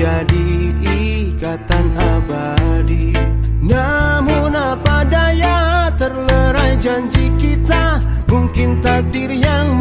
menjadi ikatan abadi. Namun apa daya terlerai janji kita? Mungkin takdir yang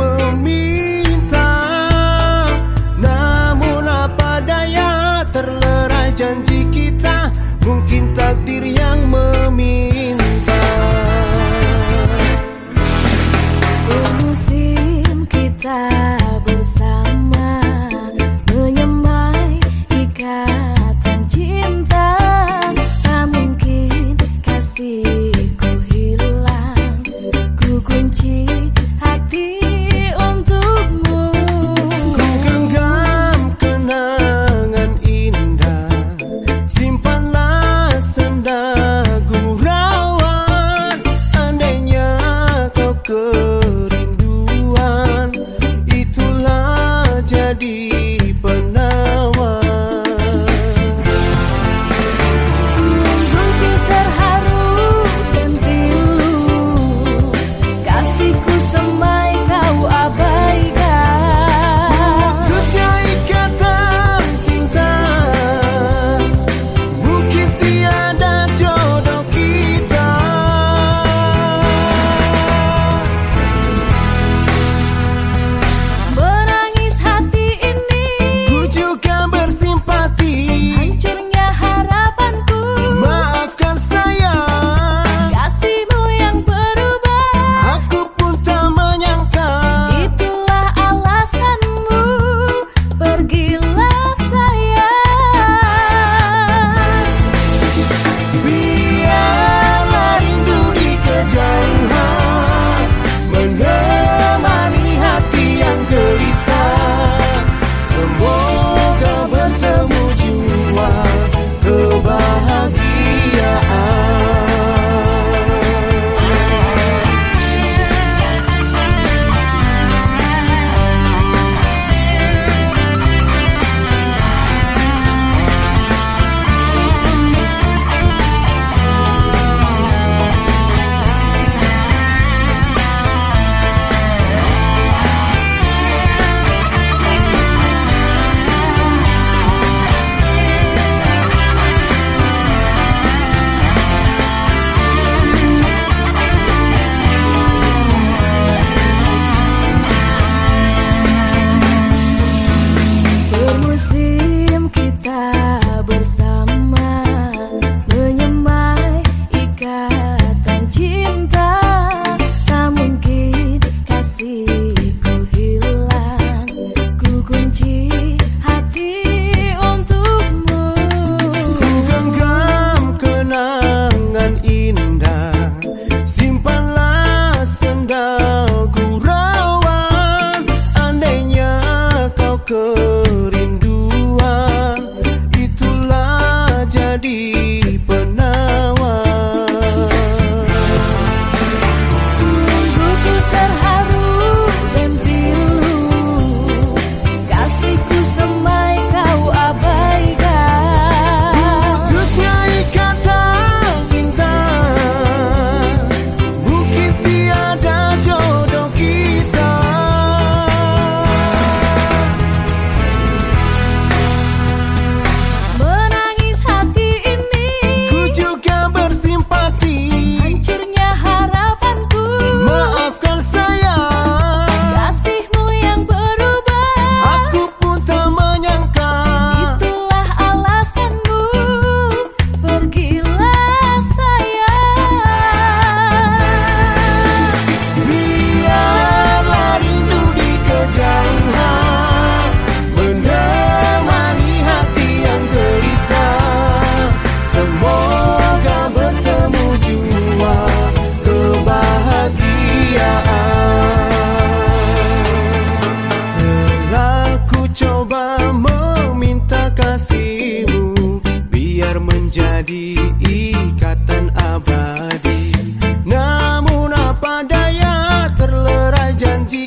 歌。Kerinduan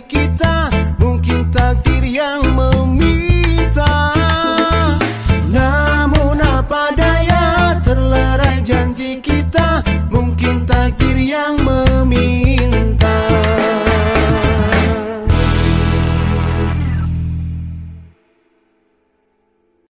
kita